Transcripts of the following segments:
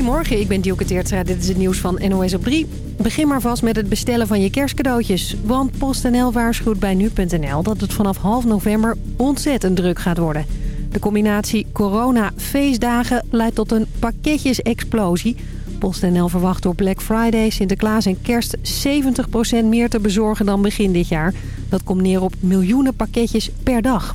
Goedemorgen, ik ben Dielke Teertstra. Dit is het nieuws van NOS op 3. Begin maar vast met het bestellen van je kerstcadeautjes. Want PostNL waarschuwt bij nu.nl dat het vanaf half november ontzettend druk gaat worden. De combinatie corona-feestdagen leidt tot een pakketjesexplosie. PostNL verwacht door Black Friday, Sinterklaas en kerst 70% meer te bezorgen dan begin dit jaar. Dat komt neer op miljoenen pakketjes per dag.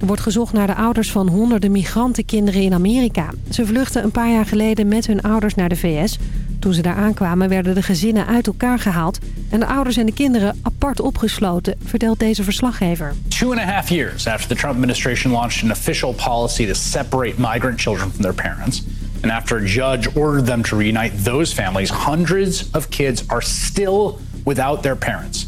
Er wordt gezocht naar de ouders van honderden migrantenkinderen in Amerika. Ze vluchtten een paar jaar geleden met hun ouders naar de VS. Toen ze daar aankwamen werden de gezinnen uit elkaar gehaald... en de ouders en de kinderen apart opgesloten, vertelt deze verslaggever. Two and a half years after the Trump administration launched an official policy to separate migrant children from their parents... and after a judge ordered them to reunite those families... hundreds of kids are still without their parents...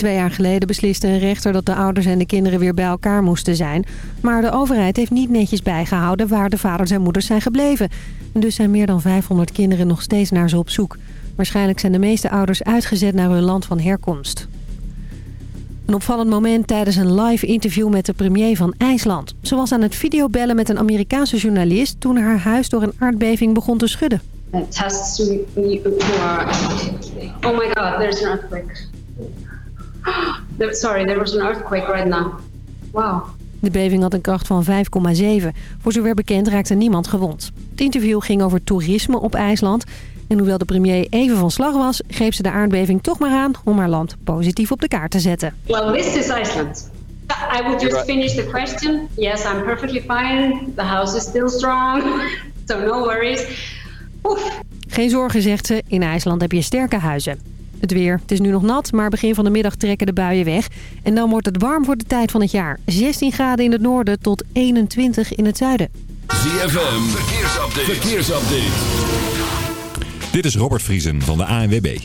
Twee jaar geleden besliste een rechter dat de ouders en de kinderen weer bij elkaar moesten zijn. Maar de overheid heeft niet netjes bijgehouden waar de vaders en moeders zijn gebleven. En dus zijn meer dan 500 kinderen nog steeds naar ze op zoek. Waarschijnlijk zijn de meeste ouders uitgezet naar hun land van herkomst. Een opvallend moment tijdens een live interview met de premier van IJsland. Ze was aan het videobellen met een Amerikaanse journalist... toen haar huis door een aardbeving begon te schudden. Oh my god, there's an earthquake. Sorry, there was an earthquake right now. Wow. De beving had een kracht van 5,7. Voor zover bekend raakte niemand gewond. Het interview ging over toerisme op IJsland. En hoewel de premier even van slag was, greep ze de aardbeving toch maar aan om haar land positief op de kaart te zetten. Well, this is Iceland. I will just finish the question. Yes, I'm perfectly fine. The house is still strong. So no worries. Oef. Geen zorgen, zegt ze. In IJsland heb je sterke huizen. Het weer. Het is nu nog nat, maar begin van de middag trekken de buien weg. En dan wordt het warm voor de tijd van het jaar. 16 graden in het noorden tot 21 in het zuiden. ZFM, verkeersupdate. verkeersupdate. Dit is Robert Vriesen van de ANWB.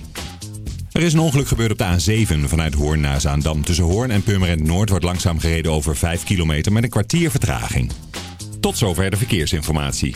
Er is een ongeluk gebeurd op de A7 vanuit Hoorn naar Zaandam. Tussen Hoorn en Purmerend Noord wordt langzaam gereden over 5 kilometer met een kwartier vertraging. Tot zover de verkeersinformatie.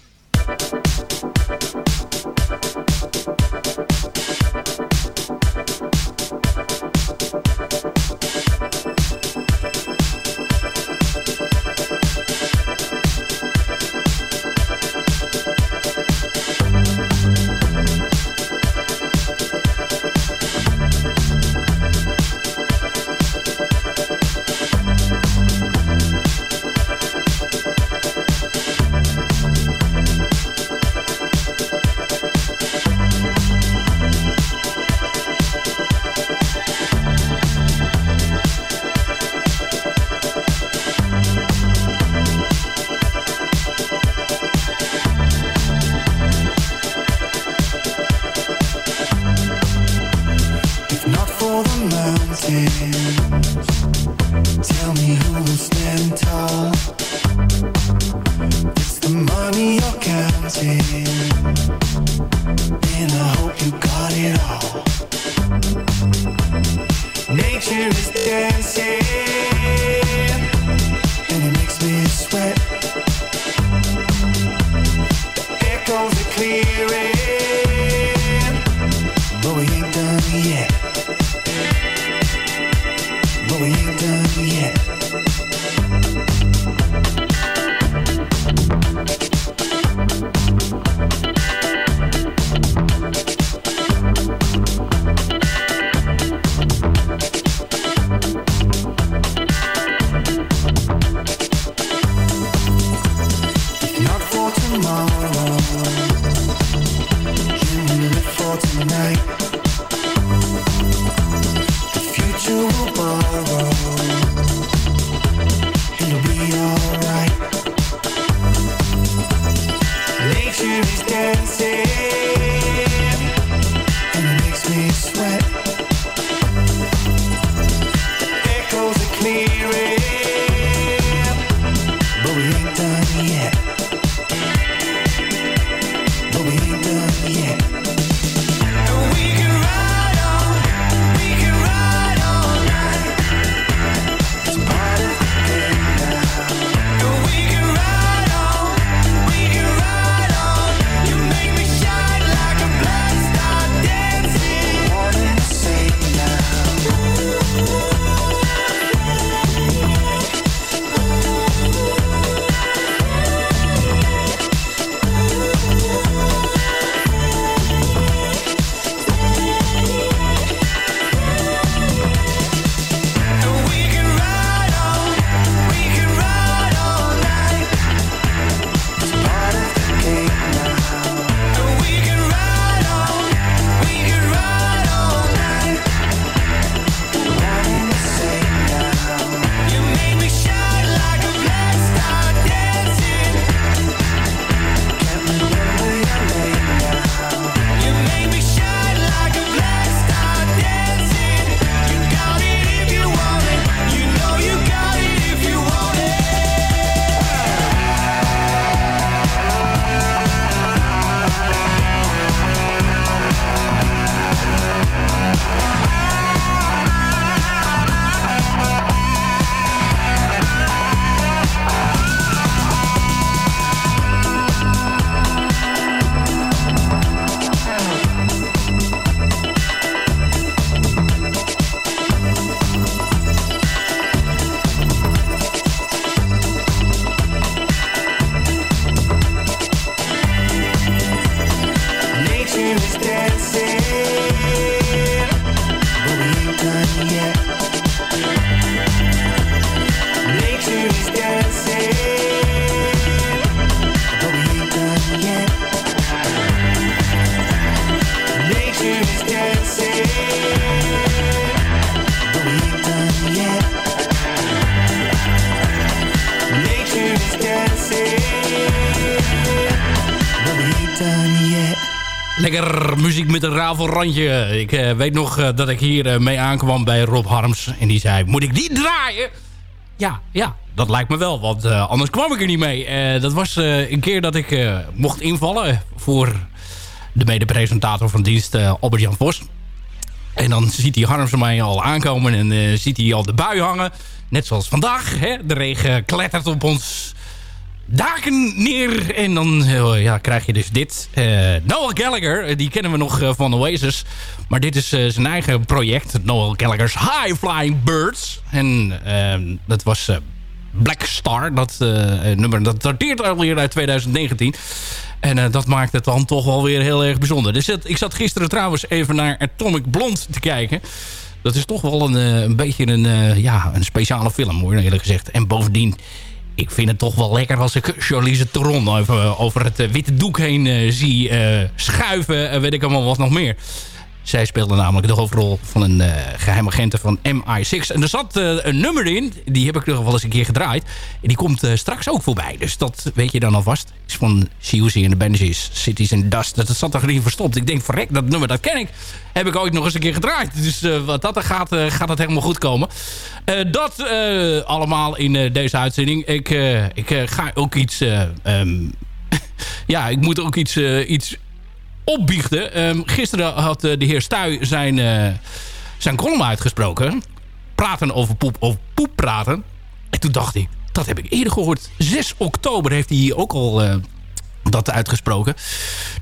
again. Lekker muziek met een rafelrandje. Ik eh, weet nog eh, dat ik hier eh, mee aankwam bij Rob Harms. En die zei, moet ik die draaien? Ja, ja, dat lijkt me wel. Want anders kwam ik er niet mee. Dat was een keer dat ik mocht invallen voor de mede-presentator van dienst, Albert-Jan Vos. En dan ziet hij Harms mij al aankomen en ziet hij al de bui hangen. Net zoals vandaag. Hè? De regen klettert op ons daken neer. En dan eh, ja, krijg je dus dit. Eh, Noel Gallagher, eh, die kennen we nog van Oasis. Maar dit is zijn eigen project. Noel Gallagher's High Flying Birds. En dat was Black Star. Dat nummer dat dateert alweer uit 2019. En dat maakt het dan toch wel weer heel erg bijzonder. Dus ik zat gisteren trouwens even naar Atomic Blonde te kijken. Dat is toch wel een, een beetje een, ja, een speciale film hoor, eerlijk gezegd. En bovendien, ik vind het toch wel lekker als ik Charlize Theron even over het eh, witte doek heen eh, zie eh, schuiven. En weet ik allemaal wat nog meer. Zij speelde namelijk de hoofdrol van een eh geheim agent van MI6. En er zat eh, een nummer in, die heb ik nog wel eens een keer gedraaid. En die komt eh, straks ook voorbij. Dus dat weet je dan alvast. is van Siouxsie en de Banshees, Cities in Dust. Dat zat er niet verstopt. Ik denk, verrek, dat nummer, dat ken ik. Heb ik ooit nog eens een keer gedraaid. Dus eh, wat dat er gaat, eh, gaat dat helemaal goed komen. Eh, dat eh, allemaal in eh, deze uitzending. Ik, eh, ik eh, ga ook iets... eh, ehm, ja, ik moet ook iets, eh, iets opbiechten. Ehm, gisteren had eh, de heer Stuy zijn, eh, zijn column uitgesproken. Praten over poep, over poep praten. En toen dacht ik, dat heb ik eerder gehoord. 6 oktober heeft hij hier ook al eh, dat uitgesproken.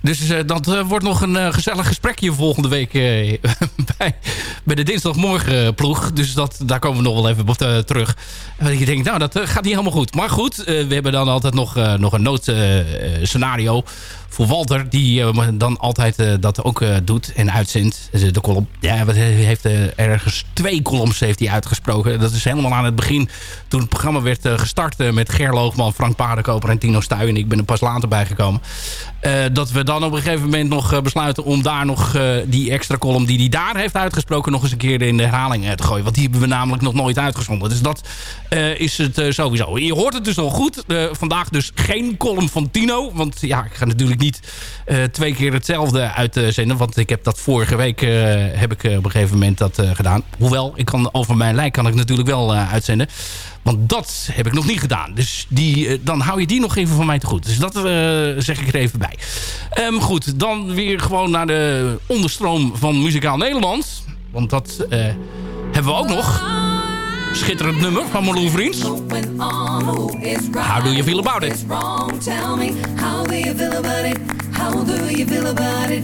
Dus eh, dat eh, wordt nog een eh, gezellig gesprekje volgende week bij, bij de dinsdagmorgen ploeg. Dus dat, daar komen we nog wel even op terug. En je denkt, nou, dat gaat niet helemaal goed. Maar goed, we hebben dan altijd nog, nog een noodscenario voor Walter. Die dan altijd dat ook doet en uitzendt. Dus, de column. Ja, wat heeft ergens twee columns heeft hij uitgesproken. Dat is helemaal aan het begin. Toen het programma werd gestart met Ger Loogman, Frank Paardenkoper en Tino Stuy. En ik ben er pas later bij gekomen. Eh, dat we dan op een gegeven moment nog eh, besluiten om daar nog eh, die extra column die hij daar heeft uitgesproken nog eens een keer in de herhaling te gooien. Want die hebben we namelijk nog nooit uitgezonden. Dus dat is het sowieso. Je hoort het dus al goed. Vandaag dus geen column van Tino. Want ja, ik ga natuurlijk niet twee keer hetzelfde uitzenden. Want ik heb dat vorige week heb ik, op een gegeven moment dat gedaan. Hoewel, ik kan, over mijn lijk kan ik natuurlijk wel uitzenden. Want dat heb ik nog niet gedaan. Dus die, eh, dan hou je die nog even van mij te goed. Dus dat eh, zeg ik er even bij. Ehm, goed, dan weer gewoon naar de onderstroom van Muzikaal Nederland. Want dat eh, hebben we ook nog. Schitterend nummer van Marloen Vriends. How do you feel about it? How do you feel about it?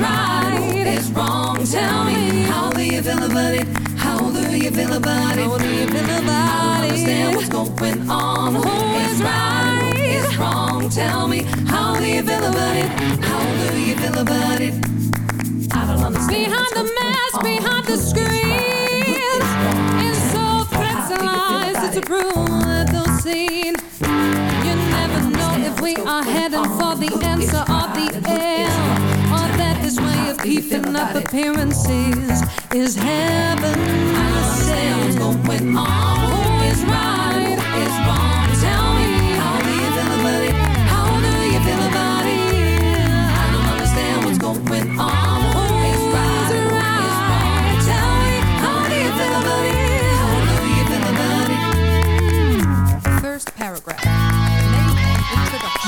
Right? Is wrong? Tell me, how do you feel about it? How do you feel about it? How do you feel about it? I don't understand what's going on. Who is right? Is wrong? Tell me, how do you feel about it? How do you feel about it? I don't understand. Behind the mask, behind the screen, and so threats and lies, it's a brutal scene. You never know if we are heading for the answer or the end, of keeping up appearances is heaven. I understand what's going on.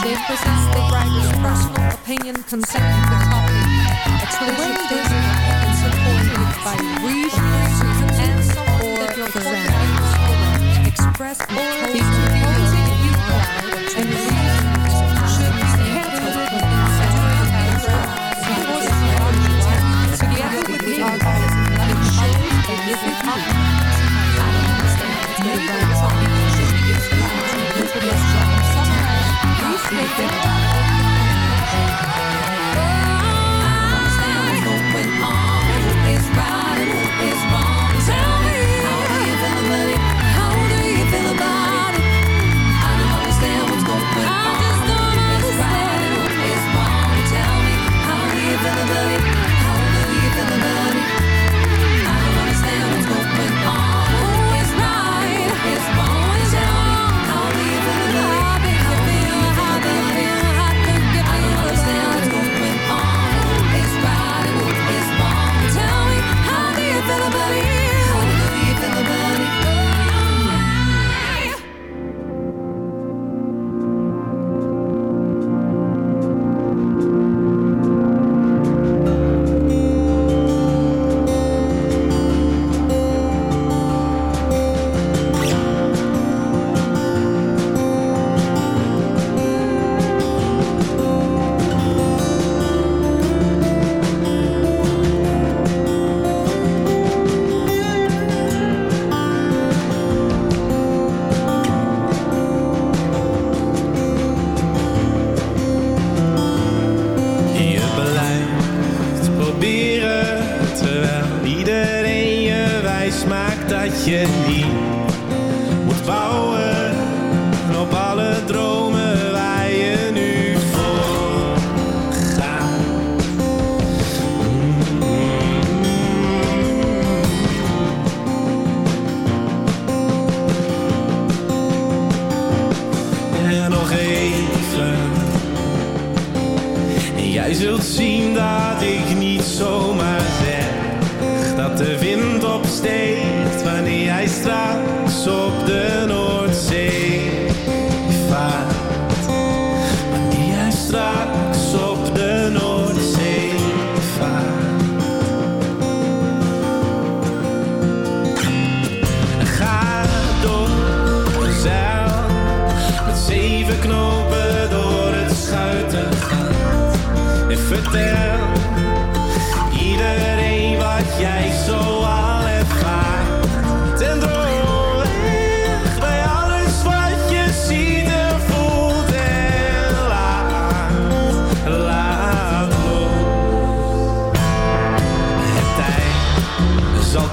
This presents the writer's personal opinion concerning the topic. Exclusive and supported by research and support present. Express or Je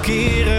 keren.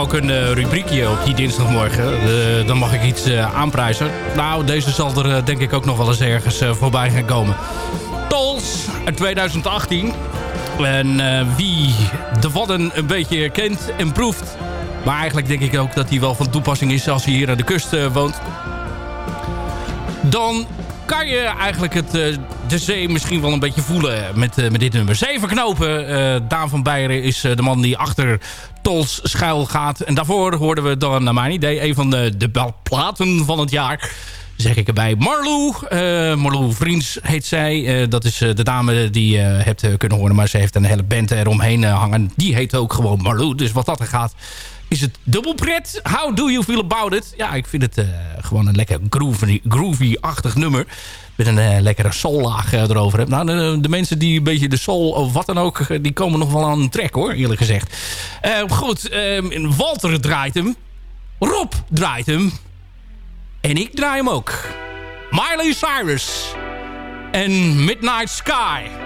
Ook een rubriekje op die dinsdagmorgen. Eh, dan mag ik iets eh, aanprijzen. Nou, deze zal er eh, denk ik ook nog wel eens ergens voorbij gaan komen. Tolls uit 2018. En wie de Wadden een beetje kent en proeft... maar eigenlijk denk ik ook dat hij wel van toepassing is... als hij hier aan de kust woont. Dan kan je eigenlijk het, de zee misschien wel een beetje voelen met, eh, met dit nummer. Zeven knopen. eh, Daan van Beieren is eh, de man die achter Tols schuil gaat. En daarvoor hoorden we dan, naar mijn idee, een van de, de platen van het jaar. Zeg ik erbij. Marlou. eh Marlou Vriends heet zij. Eh, dat is eh, de dame die je hebt eh, kunnen horen. Maar ze heeft een hele band eromheen eh, hangen. Die heet ook gewoon Marlou. Dus wat dat er gaat, is het dubbel pret. How do you feel about it? Ja, ik vind het eh, gewoon een lekker groovy- groovy-achtig nummer. Met een eh, lekkere soullaag eh, erover. Nou, de, mensen die een beetje de soul of wat dan ook... die komen nog wel aan trek hoor, eerlijk gezegd. Goed, eh, Walter draait hem. Rob draait hem. En ik draai hem ook. Miley Cyrus. En Midnight Sky.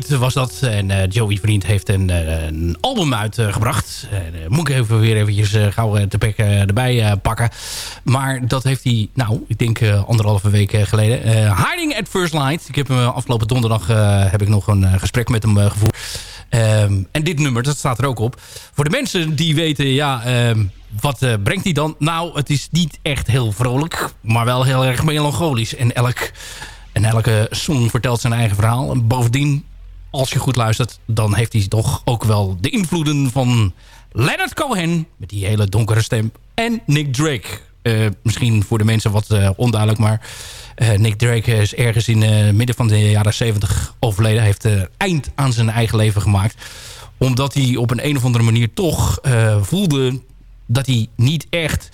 Was dat. En eh, Joey Vriend heeft een, eh, album uitgebracht. Uh, moet ik even weer eventjes uh, gauw eh, te pek erbij eh, pakken. Maar dat heeft hij, nou, ik denk eh, anderhalve week eh, geleden. eh, Hiding at First Light. Ik heb hem eh, afgelopen donderdag eh, heb ik nog een eh, gesprek met hem eh, gevoerd. Ehm, en dit nummer, dat staat er ook op. Voor de mensen die weten, ja, ehm, wat eh, brengt hij dan? Nou, het is niet echt heel vrolijk, maar wel heel erg melancholisch. En elk, en elke song vertelt zijn eigen verhaal. En bovendien, als je goed luistert, dan heeft hij toch ook wel de invloeden van Leonard Cohen, met die hele donkere stem, en Nick Drake. Eh, misschien voor de mensen wat eh, onduidelijk, maar eh, Nick Drake is ergens in het midden van de jaren 70 overleden. Hij heeft eind aan zijn eigen leven gemaakt. Omdat hij op een, een of andere manier toch voelde dat hij niet echt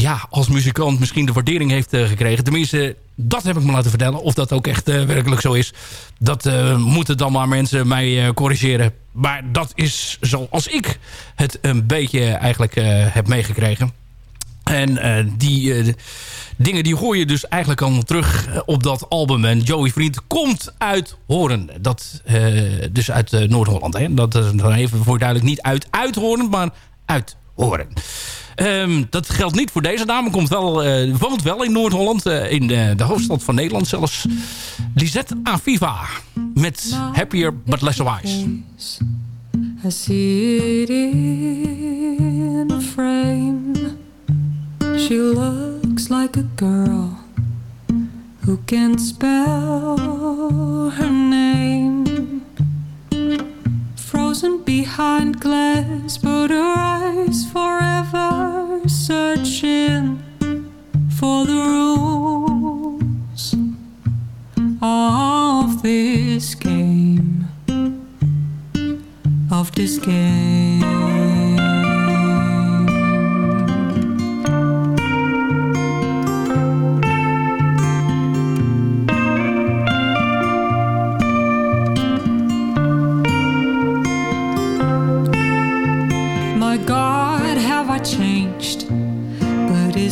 ja, als muzikant misschien de waardering heeft eh, gekregen. Tenminste, dat heb ik me laten vertellen. Of dat ook echt eh, werkelijk zo is. Dat eh, moeten dan maar mensen mij corrigeren. Maar dat is zoals ik het een beetje eigenlijk heb meegekregen. En die dingen die hoor je dus eigenlijk al terug op dat album. En Joey Vriend komt uit Horen. Dat, dus uit Noord-Holland. Dat is dan even voor duidelijk niet uit Uithoren, maar uit Horen. Ehm, dat geldt niet voor deze dame. Komt wel, eh, woont wel in Noord-Holland. eh, in de, de hoofdstad van Nederland zelfs. Lisette Aviva. Met Happier But Less Wise. I see it in a frame. She looks like a girl who can spell her name. Frozen behind glass, but her eyes forever searching for the rules of this game of this game.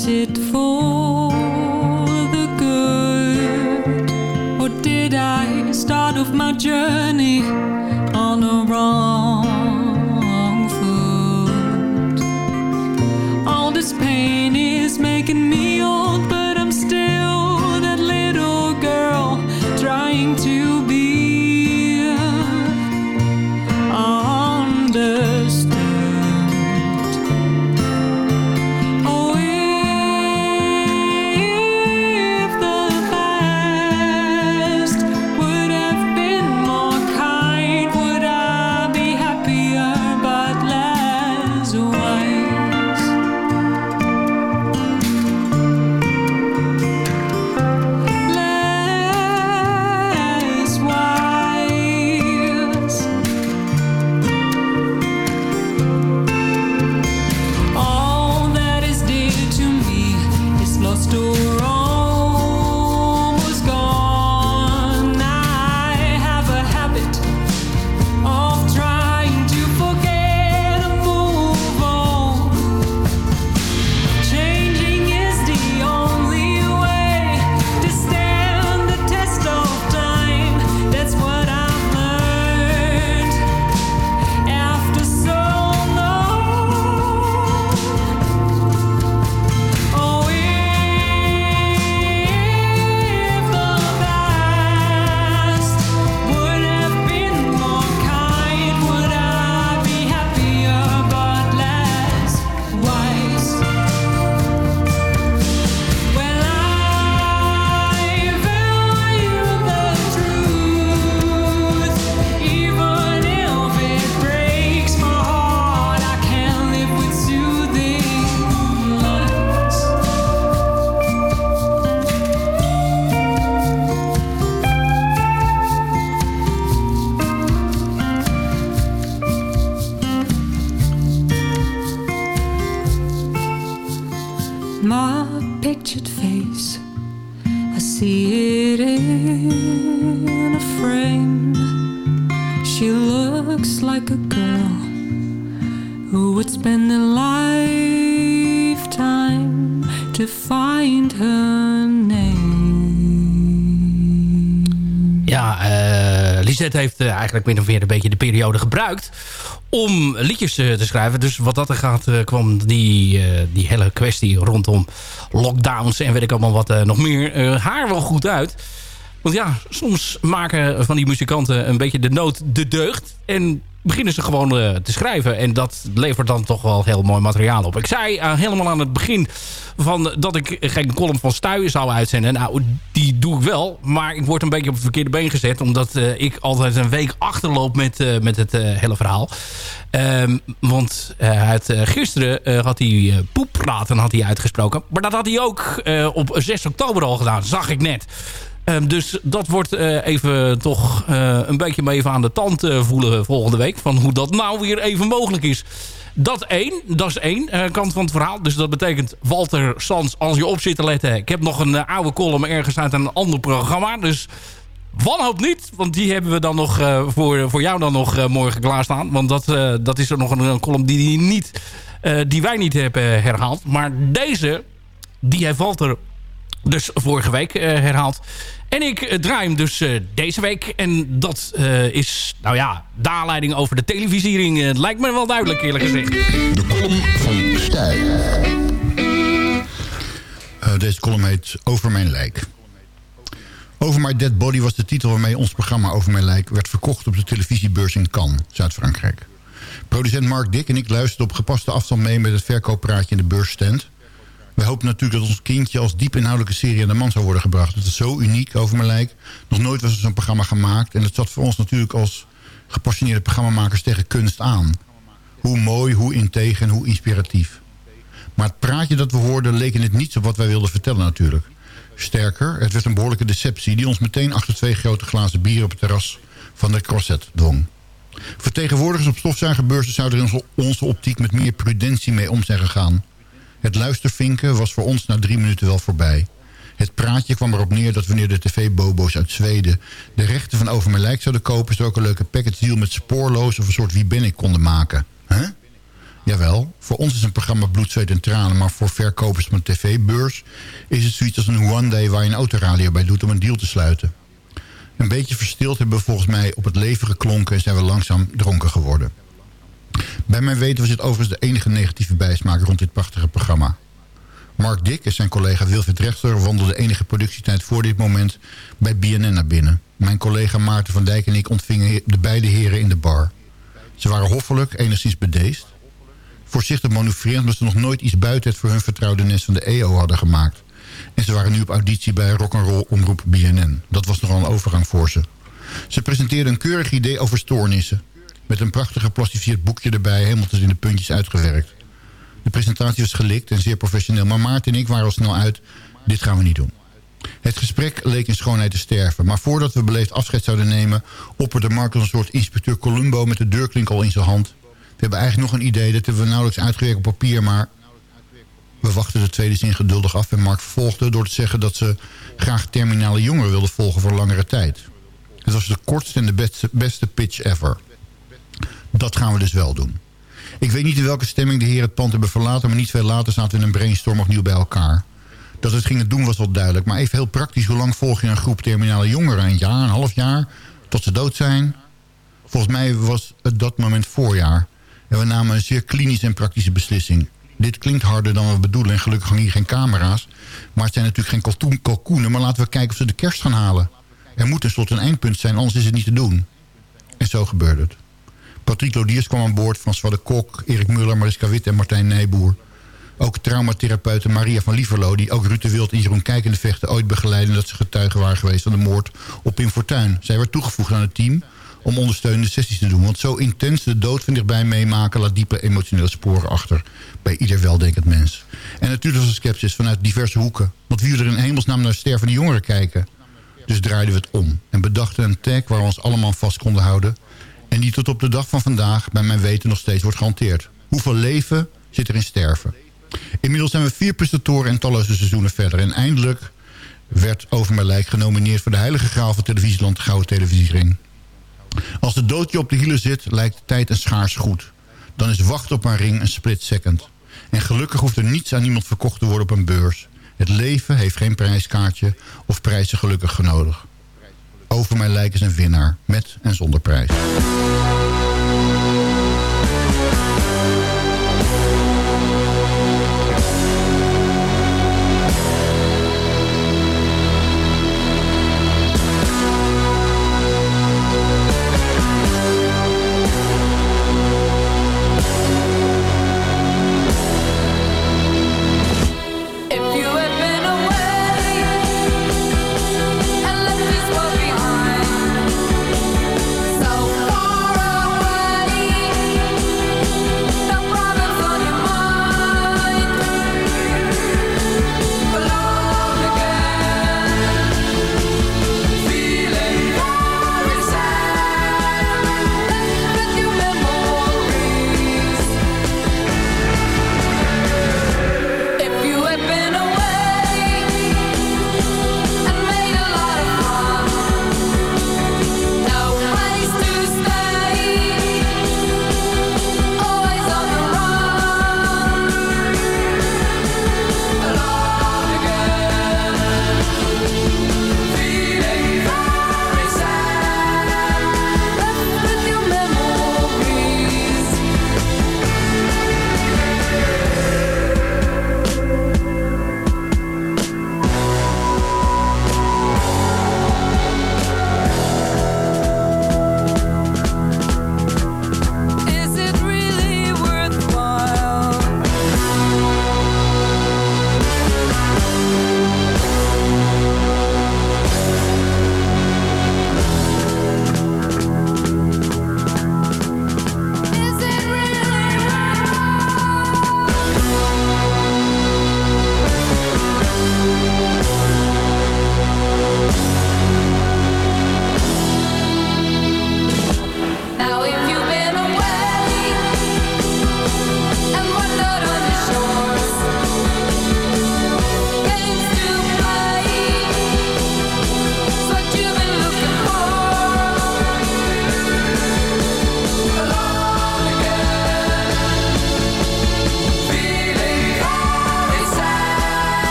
Is it for the good? Or did I start off my journey eigenlijk min of meer een beetje de periode gebruikt om liedjes eh, te schrijven. Dus wat dat er gaat, eh, kwam die, eh, die hele kwestie rondom lockdowns en weet ik allemaal wat nog meer haar wel goed uit. Want ja, soms maken van die muzikanten een beetje de nood de deugd. En beginnen ze gewoon eh, te schrijven. En dat levert dan toch wel heel mooi materiaal op. Ik zei eh, helemaal aan het begin van dat ik geen column van Stuyen zou uitzenden. Nou, die doe ik wel. Maar ik word een beetje op het verkeerde been gezet. Omdat eh, ik altijd een week achterloop met, met het hele verhaal. Ehm, want eh, gisteren had hij poeppraten had hij uitgesproken. Maar dat had hij ook op 6 oktober al gedaan. Zag ik net. Ehm, dus dat wordt eh, even toch eh, een beetje mee even aan de tand eh, voelen volgende week. Van hoe dat nou weer even mogelijk is. Dat één, dat is één kant van het verhaal. Dus dat betekent Walter Sans, als je op zit te letten. Ik heb nog een oude column ergens uit een ander programma. Dus wanhoop niet. Want die hebben we dan nog voor, voor jou dan nog morgen klaarstaan. Want dat, dat is er nog een, column die, die, niet, die wij niet hebben herhaald. Maar deze, die heeft Walter dus vorige week eh, herhaald. En ik eh, draai hem dus eh, deze week. En dat is, nou ja, de over de televisiering. Het lijkt me wel duidelijk, eerlijk gezegd. De column van Stijl. Deze column heet Over mijn lijk. Over My Dead Body was de titel waarmee ons programma Over mijn lijk... werd verkocht op de televisiebeurs in Cannes, Zuid-Frankrijk. Producent Mark Dick en ik luisterden op gepaste afstand mee... met het verkooppraatje in de beursstand. We hopen natuurlijk dat ons kindje als diep inhoudelijke serie aan de man zou worden gebracht. Het is zo uniek over mijn lijk. Nog nooit was er zo'n programma gemaakt. En het zat voor ons natuurlijk als gepassioneerde programmamakers tegen kunst aan. Hoe mooi, hoe integer en hoe inspiratief. Maar het praatje dat we hoorden leek in het niets op wat wij wilden vertellen natuurlijk. Sterker, het werd een behoorlijke deceptie... die ons meteen achter twee grote glazen bier op het terras van de Crosset dwong. Vertegenwoordigers op stofzuigerbeurzen zouden in onze optiek met meer prudentie mee om zijn gegaan. Het luistervinken was voor ons na drie minuten wel voorbij. Het praatje kwam erop neer dat wanneer de tv-bobo's uit Zweden... de rechten van Over Mijn Lijk zouden kopen... ze ook een leuke package deal met spoorloos of een soort Wie ben ik konden maken. Huh? Jawel, voor ons is een programma bloed, zweet en tranen... maar voor verkopers van een tv-beurs is het zoiets als een one day... waar je een autoradio bij doet om een deal te sluiten. Een beetje verstild hebben we volgens mij op het leven geklonken... en zijn we langzaam dronken geworden. Bij mijn weten was dit overigens de enige negatieve bijsmaak rond dit prachtige programma. Mark Dick en zijn collega Wilfried Rechter wandelden enige productietijd voor dit moment bij BNN naar binnen. Mijn collega Maarten van Dijk en ik ontvingen de beide heren in de bar. Ze waren hoffelijk, enigszins bedeesd. Voorzichtig manoeuvrerend omdat ze nog nooit iets buiten het voor hun vertrouwde nest van de EO hadden gemaakt. En ze waren nu op auditie bij rock'n'roll omroep BNN. Dat was nogal een overgang voor ze. Ze presenteerden een keurig idee over stoornissen. Met een prachtig geplastificeerd boekje erbij, helemaal tot in de puntjes uitgewerkt. De presentatie was gelikt en zeer professioneel. Maar Maarten en ik waren al snel uit, dit gaan we niet doen. Het gesprek leek in schoonheid te sterven. Maar voordat we beleefd afscheid zouden nemen... opperde Mark als een soort inspecteur Columbo met de deurklink al in zijn hand. We hebben eigenlijk nog een idee, dat hebben we nauwelijks uitgewerkt op papier... maar we wachten de tweede zin geduldig af en Mark vervolgde door te zeggen dat ze graag terminale jongeren wilden volgen voor langere tijd. Het was de kortste en de beste, beste pitch ever. Dat gaan we dus wel doen. Ik weet niet in welke stemming de heren het pand hebben verlaten... maar niet veel later zaten we in een brainstorm opnieuw bij elkaar. Dat het gingen doen was wel duidelijk. Maar even heel praktisch, hoe lang volg je een groep terminale jongeren? Een jaar, een half jaar, tot ze dood zijn? Volgens mij was het dat moment voorjaar. En we namen een zeer klinische en praktische beslissing. Dit klinkt harder dan we bedoelen en gelukkig hangen hier geen camera's. Maar het zijn natuurlijk geen kalkoen- kalkoenen... maar laten we kijken of ze de kerst gaan halen. Er moet tenslotte een eindpunt zijn, anders is het niet te doen. En zo gebeurde het. Patrick Lodiers kwam aan boord, François de Kok, Erik Muller, Mariska Witt en Martijn Nijboer. Ook traumatherapeute Maria van Lieverlo, die ook Ruud Wild en Jeroen Kijkende vechten ooit begeleiden dat ze getuigen waren geweest van de moord op Pim Fortuyn. Zij werd toegevoegd aan het team om ondersteunende sessies te doen. Want zo intens de dood van dichtbij meemaken laat diepe emotionele sporen achter bij ieder weldenkend mens. En natuurlijk was er sceptisch vanuit diverse hoeken. Want wie er in hemelsnaam naar stervende jongeren kijken? Dus draaiden we het om en bedachten een tag waar we ons allemaal vast konden houden en die tot op de dag van vandaag bij mijn weten nog steeds wordt gehanteerd. Hoeveel leven zit er in sterven? Inmiddels zijn we vier prestatoren en talloze seizoenen verder. En eindelijk werd Over Mijn Lijk genomineerd... voor de Heilige Graal van Televisieland Gouden Televisiering. Als de doodje op de hielen zit, lijkt tijd en schaars goed. Dan is wachten op een ring een split second. En gelukkig hoeft er niets aan iemand verkocht te worden op een beurs. Het leven heeft geen prijskaartje of prijzen gelukkig nodig. Over Mijn Lijk is een winnaar, met en zonder prijs.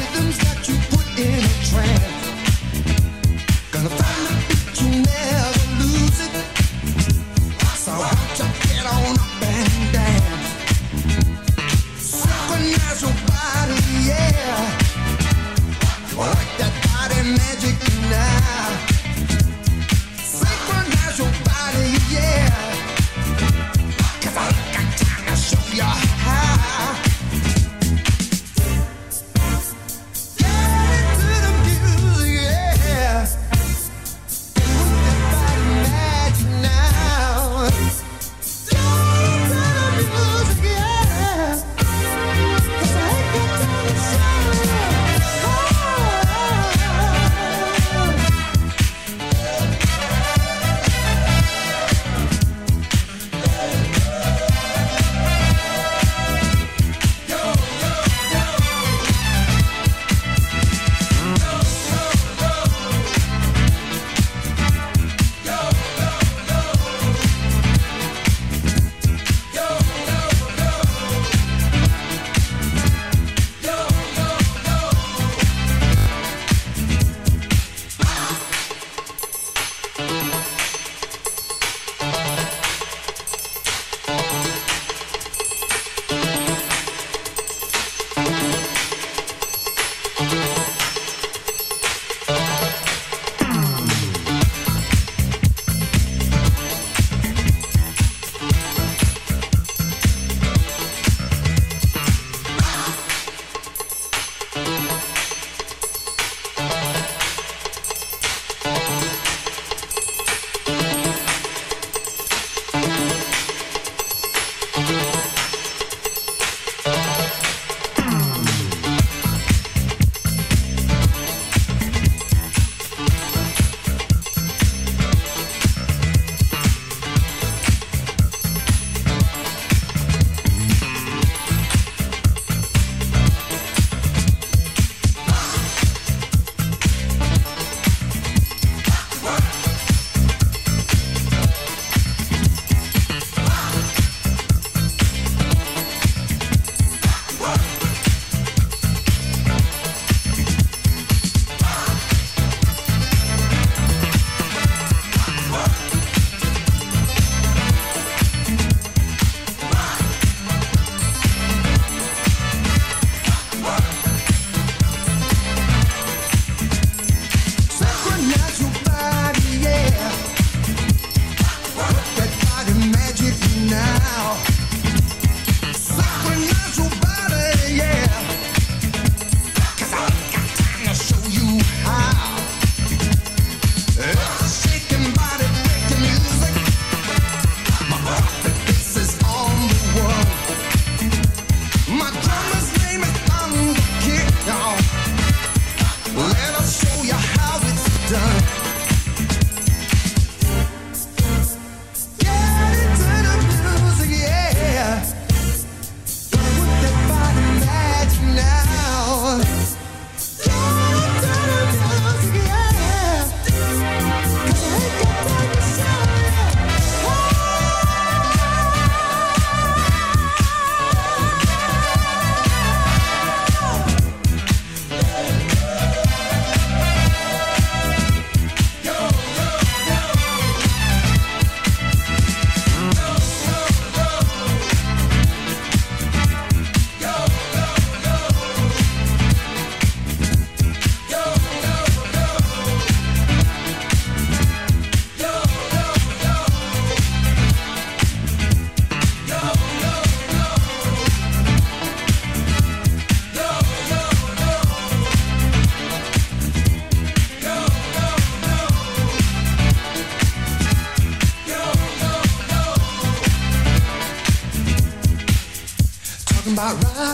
Rhythms that you put in a trance. Gonna find the beat you never.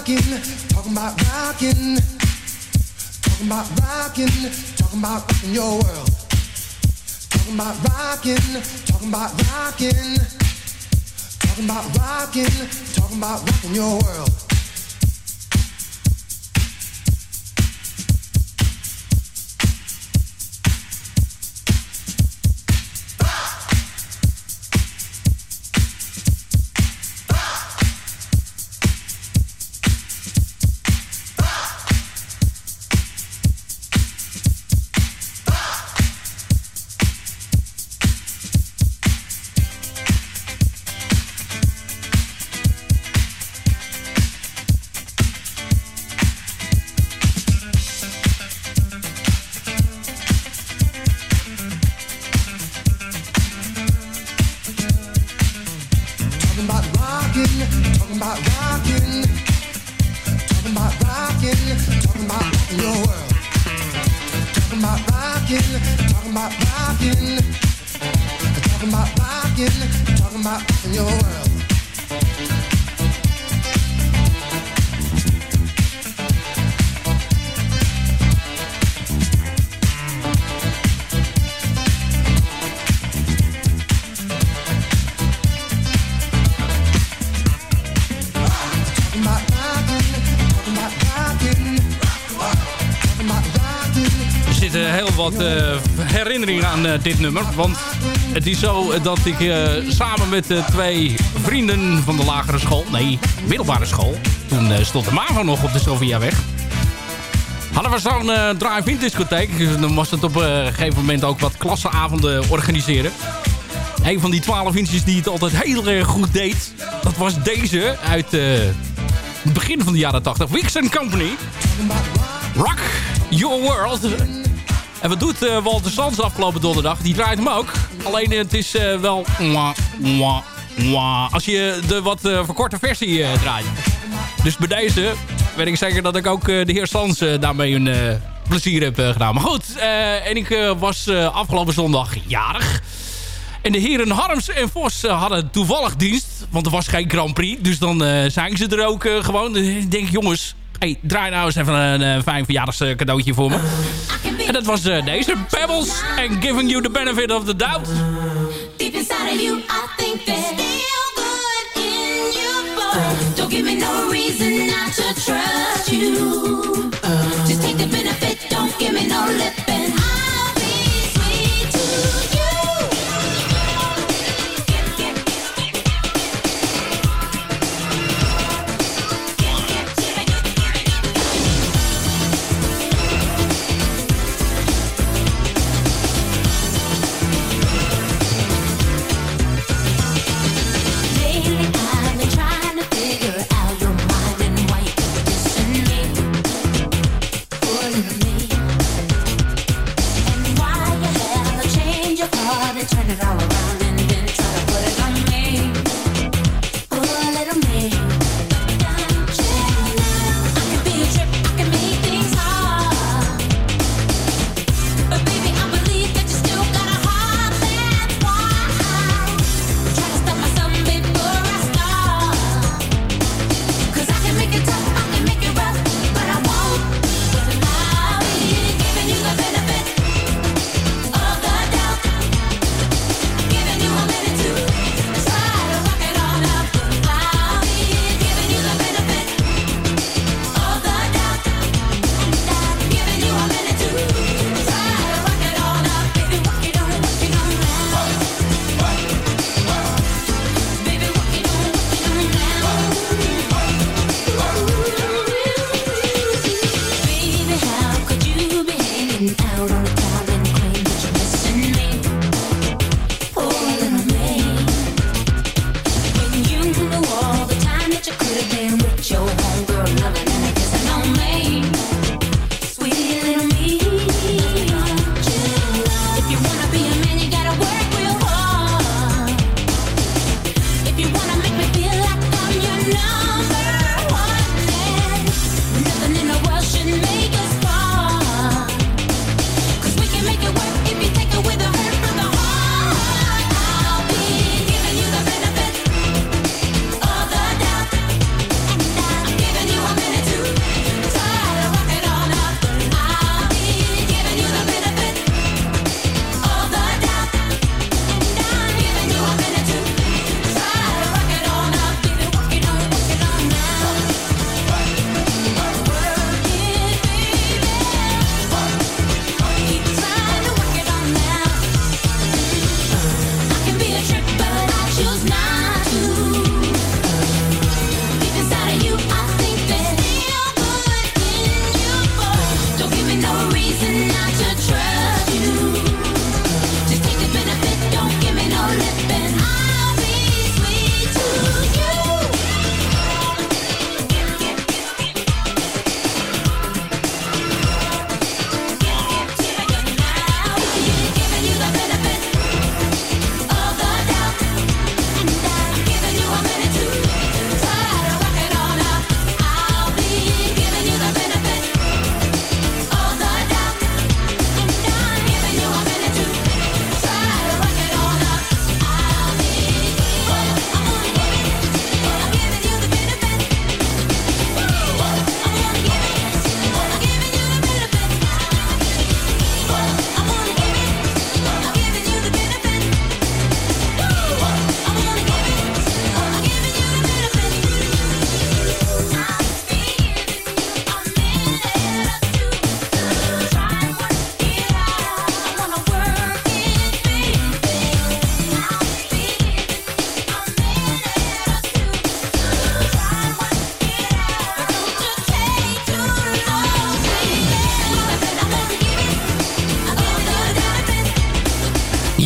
rocking, talking about rocking, talking about rocking, talking about rocking your world. Talking about rocking, talking about rocking, talking about rocking, talking about rocking your world. Er zitten heel wat eh, herinneringen aan eh, dit nummer. Want het is zo dat ik eh, samen met eh, twee vrienden van de lagere school... Nee, middelbare school. Toen eh, stond de MAVO nog op de Sylviaweg. Hadden we zo'n drive-in discotheek. Dus dan was het op een gegeven moment ook wat klassenavonden organiseren. Een van die twaalf inches die het altijd heel erg goed deed... dat was deze uit het begin van de jaren 80. Wixen Company. Rock Your World. En wat doet Walter Sands afgelopen donderdag? Die draait hem ook. Alleen eh, het is eh, wel... als je de wat eh, verkorte versie draait. Dus bij deze weet ik zeker dat ik ook de heer eh, daarmee een plezier heb gedaan. Maar goed, en ik was afgelopen zondag jarig. En de heren Harms en Vos hadden toevallig dienst. Want er was geen Grand Prix. Dus dan zijn ze er ook gewoon. Ik denk, jongens, hey, draai nou eens even een eh, fijn verjaardagscadeautje voor me. En dat was eh, deze. Pebbles and Giving You the Benefit of the Doubt. Deep inside of you, I think there's still good in you, boy. Don't give me no reason not to trust you. Just take the benefit, don't give me no lip,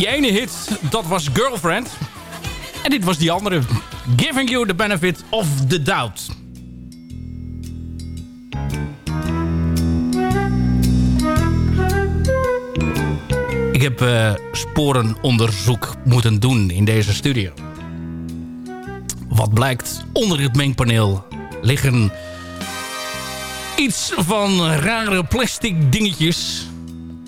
Die ene hit, dat was Girlfriend. En dit was die andere. Giving you the benefit of the doubt. Ik heb eh, sporenonderzoek moeten doen in deze studio. Wat blijkt, onder het mengpaneel liggen iets van rare plastic dingetjes.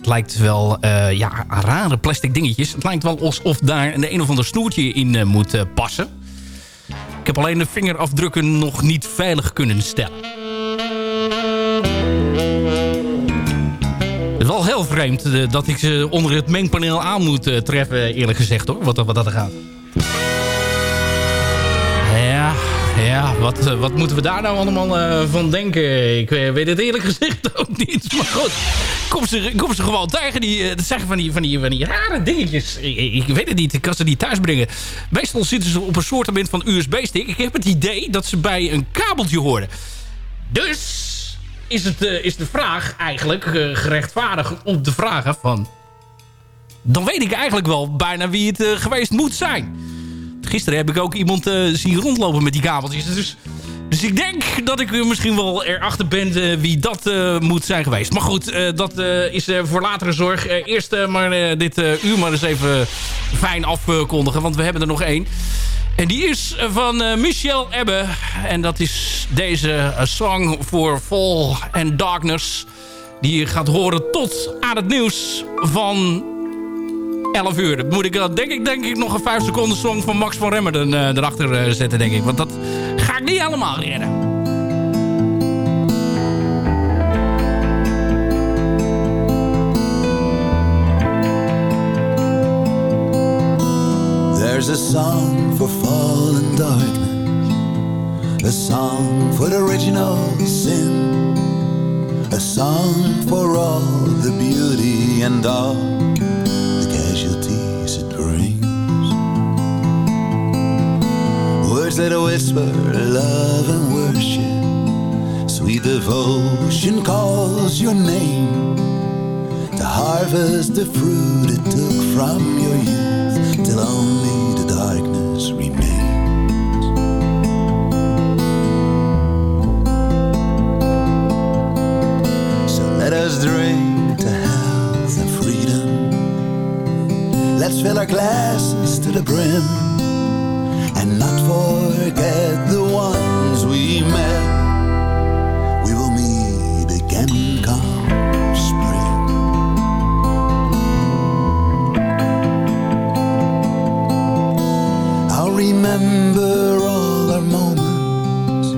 Het lijkt wel, eh, ja, rare plastic dingetjes. Het lijkt wel alsof daar een een of ander snoertje in eh, moet eh, passen. Ik heb alleen de vingerafdrukken nog niet veilig kunnen stellen. Het is wel heel vreemd dat ik ze onder het mengpaneel aan moet treffen, eerlijk gezegd hoor, wat, wat dat gaat. Ja, ja wat, wat moeten we daar nou allemaal van denken? Ik weet het eerlijk gezegd ook niet. Maar goed, kom ze, kom ze gewoon tegen. Die, eh, dat zeggen van die, van, die, van die rare dingetjes. Ik, weet het niet, ik kan ze niet thuis brengen. Meestal zitten ze op een soort van USB-stick. Ik heb het idee dat ze bij een kabeltje horen. Dus is, het, eh, is de vraag eigenlijk eh, gerechtvaardigd op de vragen van... Dan weet ik eigenlijk wel bijna wie het geweest moet zijn. Gisteren heb ik ook iemand zien rondlopen met die kabeltjes. Dus, dus ik denk dat ik misschien wel erachter ben eh, wie dat eh, moet zijn geweest. Maar goed, eh, dat is voor latere zorg. Eerst maar dit uur maar eens even fijn afkondigen. Want we hebben er nog één. En die is van Michel Ebbe. En dat is deze song voor Fall and Darkness. Die je gaat horen tot aan het nieuws van 11 uur. Moet ik, denk ik, denk ik nog een 5 seconden song van Max van Remmerden erachter zetten, denk ik. Want dat ik niet redden. There's a song for fallen darkness, a song for the original sin, a song for all the beauty and all Words that whisper love and worship, sweet devotion calls your name to harvest the fruit it took from your youth till only the darkness remains. So let us drink to health and freedom. Let's fill our glasses to the brim forget the ones we met. We will meet again come spring. I'll remember all our moments.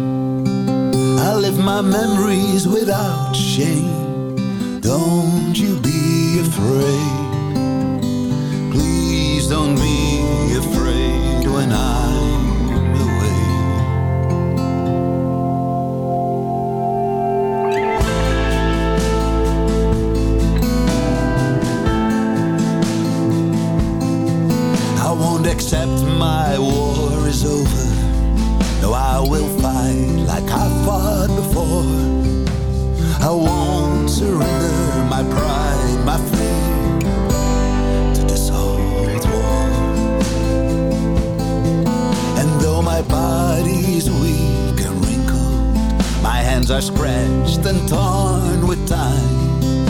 I'll live my memories without shame. Don't you be afraid. Please don't be are scratched and torn with time.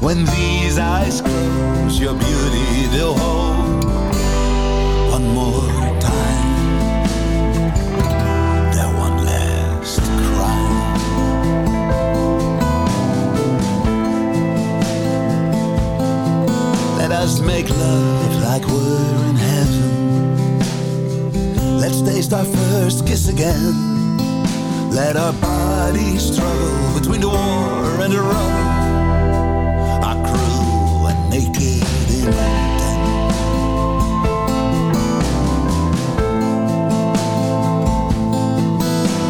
When these eyes close, your beauty they'll hold one more time. That one last cry. Let us make love like we're in heaven. Let's taste our first kiss again. Let our bodies struggle between the war and the rubble. Our crew are naked intent.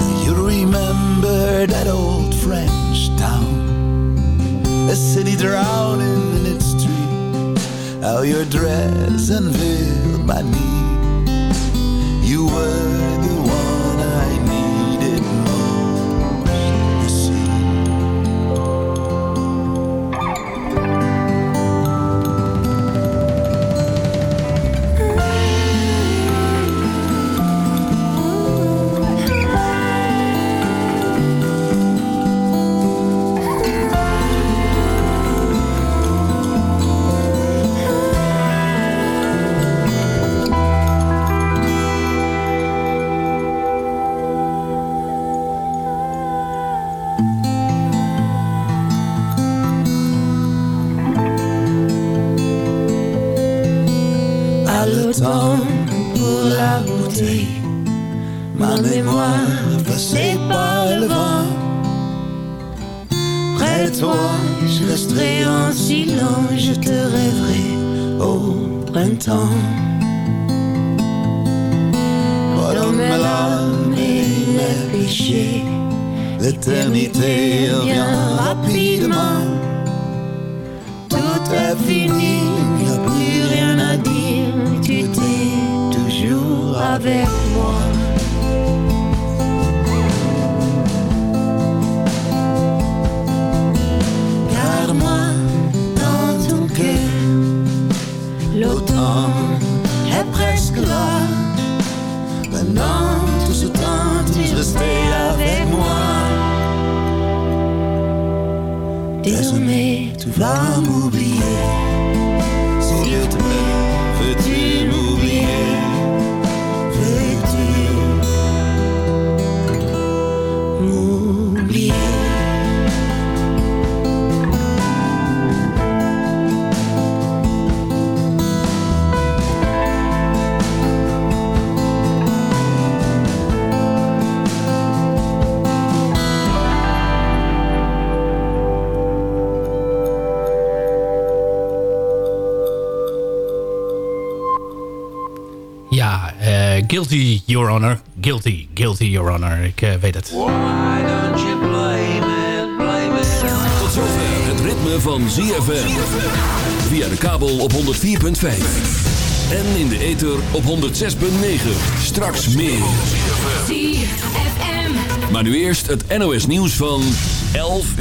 Do you remember that old French town? A city drowning in its streets. How your dress unveiled my knees. Ma mémoire passée par le vent. Près de toi, je resterai en silence, je te rêverai au printemps. Pardonne mes larmes et mes péchés. L'éternité revient rapidement. Tout est fini, avec moi. Garde-moi dans ton cœur. L'automne est presque là. Pendant tout ce temps, tu es resté avec moi. Désormais, tu vas m'oublier. Guilty, your honor. Guilty, guilty, your honor. Ik eh, weet het. Tot zover het ritme van ZFM. Via de kabel op 104.5. En in de ether op 106.9. Straks meer. ZFM. Maar nu eerst het NOS nieuws van 11 uur.